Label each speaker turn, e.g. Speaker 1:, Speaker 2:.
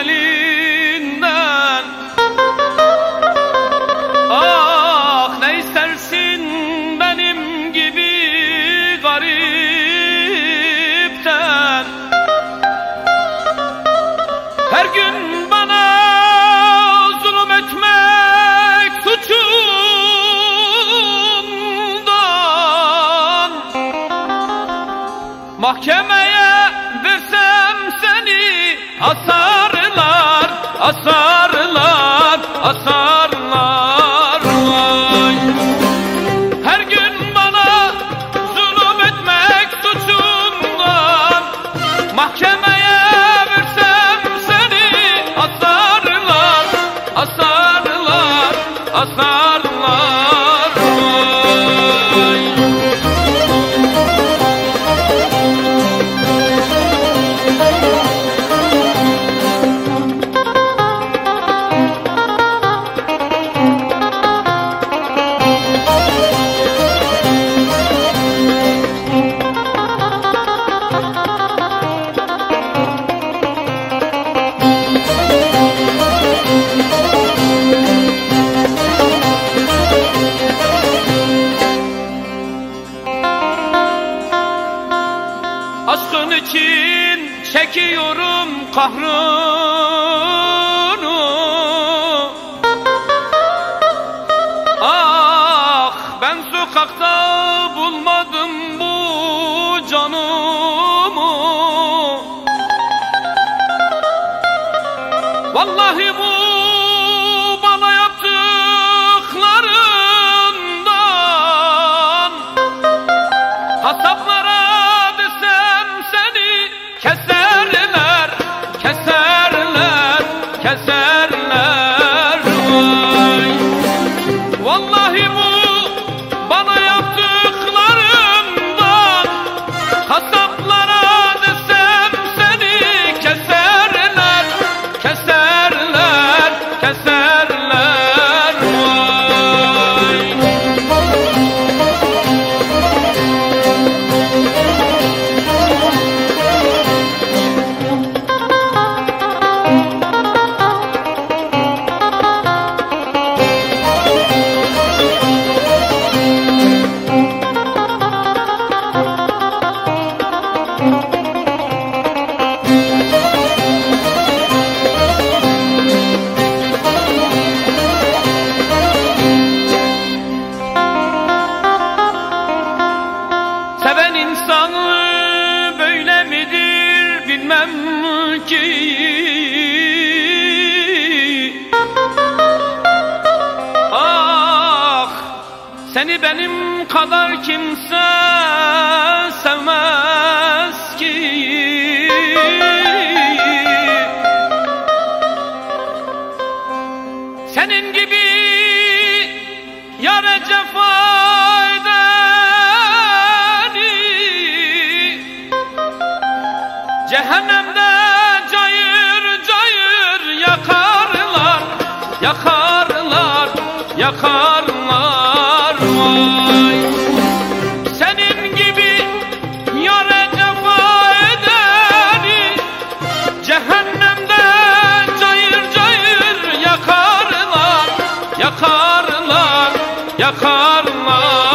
Speaker 1: elinden Ah ne istersin benim gibi garipten? Her gün bana zulüm etmek suçundan. Mahkemeye versem seni asarlar, asarlar, asarlar Aşkın için çekiyorum kahrını. Ah ben sokakta bulmadım bu canımı. Vallahi bu bana yaptıklarından Kasaplara seni benim kadar kimse sevmez ki. Senin gibi yare cefa edeni Cehennemde cayır cayır yakarlar Yakarlar, yakarlar Yakarlar, yakarlar